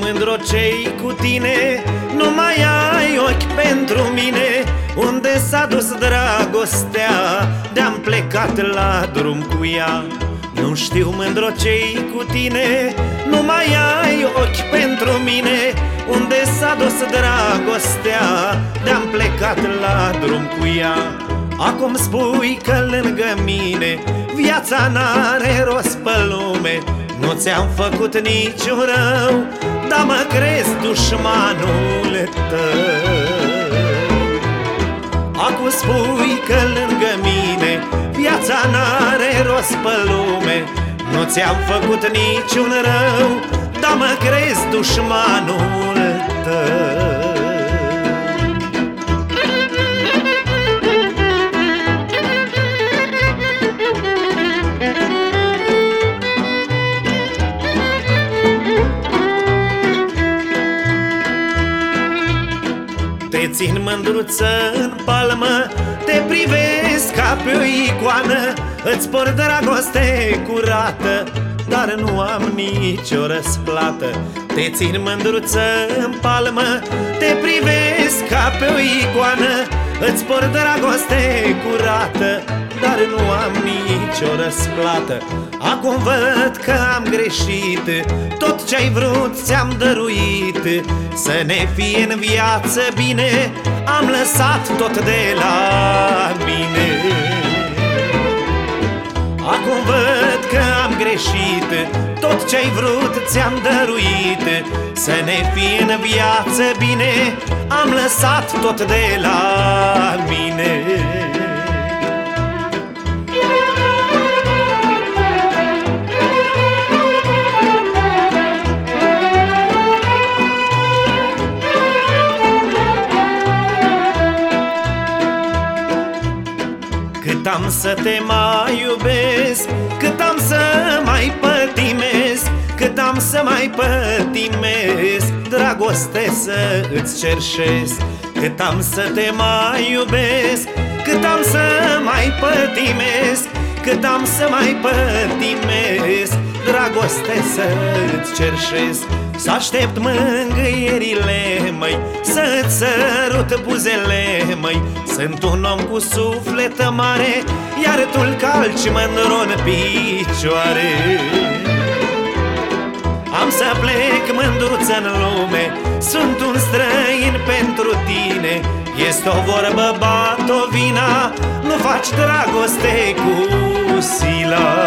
mândro cei cu tine Nu mai ai ochi pentru mine. Unde s-a dus dragostea? De-am plecat la drum cu ea. Nu știu mândro cei cu tine Nu mai ai ochi pentru mine. Unde s-a dus dragostea? De-am plecat la drum cu ea. Acum spui că lângă mine Viața n-are rost pe lume Nu ți-am făcut niciun rău Dar mă crezi dușmanul tău. Acum spui că lângă mine Viața n-are rost pe lume. Nu ți-am făcut niciun rău Dar mă crezi dușmanul tău Te țin mândruță în palmă Te privesc ca pe o icoană. Îți por dragoste curată Dar nu am nicio răsplată. Te țin mândruță în palmă Te privesc ca pe o icoană. Îți por dragoste curată Dar nu am nicio răsplată Acum văd că am greșit. Tot ce-ai vrut ți-am dăruit. Să ne fie în viață bine Am lăsat tot de la mine. Acum văd că am greșit. Tot ce-ai vrut ți-am dăruit. Să ne fie în viață bine Am lăsat tot de la mine am să te mai iubesc Cât am să mai pătimesc Cât am să mai pătimesc Dragoste să îți cerșesc. Cât am să te mai iubesc Cât am să mai pătimesc Cât am să mai pătimesc Dragoste să îți cerșesc. Să aștept mângâierile, măi Să-ți sărut buzele, măi Sunt un om cu suflet mare Iar tu-l calci mândru în picioare. Am să plec mândruță în lume Sunt un străin pentru tine. Este o vorbă, bat o vina Nu faci dragoste cu sila